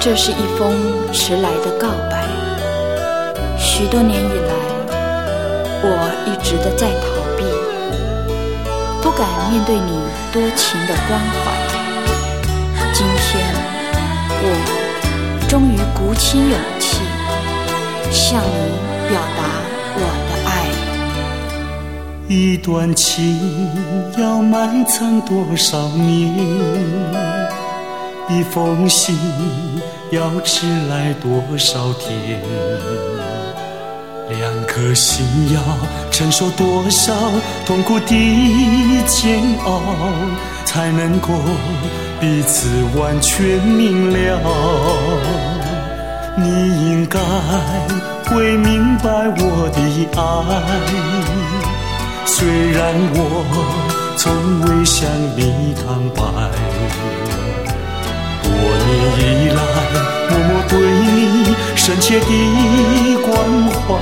这是一封迟来的告白。许多年以来，我一直的在逃避，不敢面对你多情的关怀。今天，我终于鼓起勇气，向你表达我的爱。一段情要埋藏多少年？一封信要迟来多少天？两颗心要承受多少痛苦的煎熬，才能够彼此完全明了？你应该会明白我的爱，虽然我从未向你坦白。深切的关怀，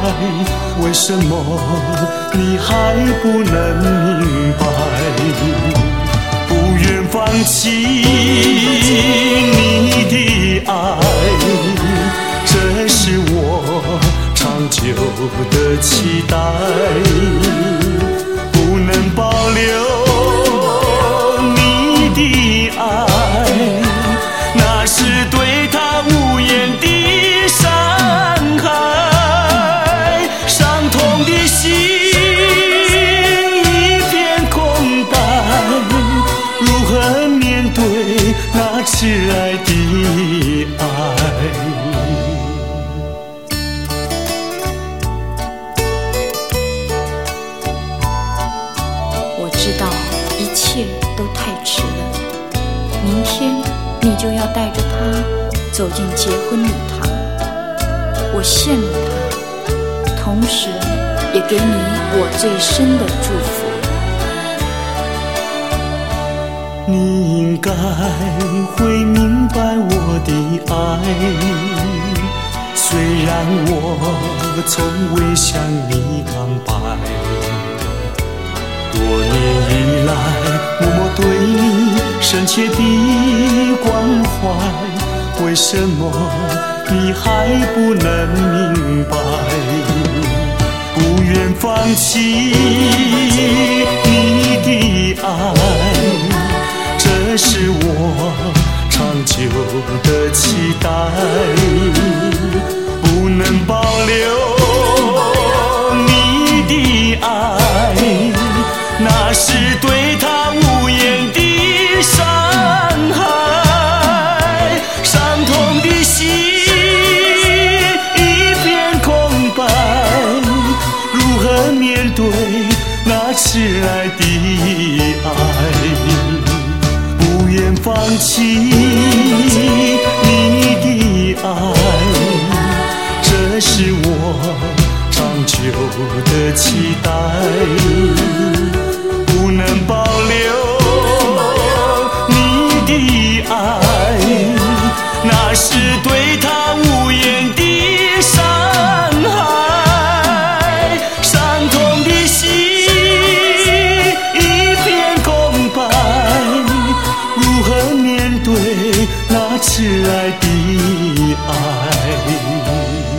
为什么你还不能明白？不愿放弃你的爱，这是我长久的期待，一切都太迟了。明天你就要带着他走进结婚礼堂，我羡慕他，同时也给你我最深的祝福。你应该会明白我的爱，虽然我从未向你坦白。多年以来，默默对你深切的关怀，为什么你还不能明白？不愿放弃对那迟来的爱？不愿放弃你的爱，这是我长久的期待，不能把面对那迟来的爱。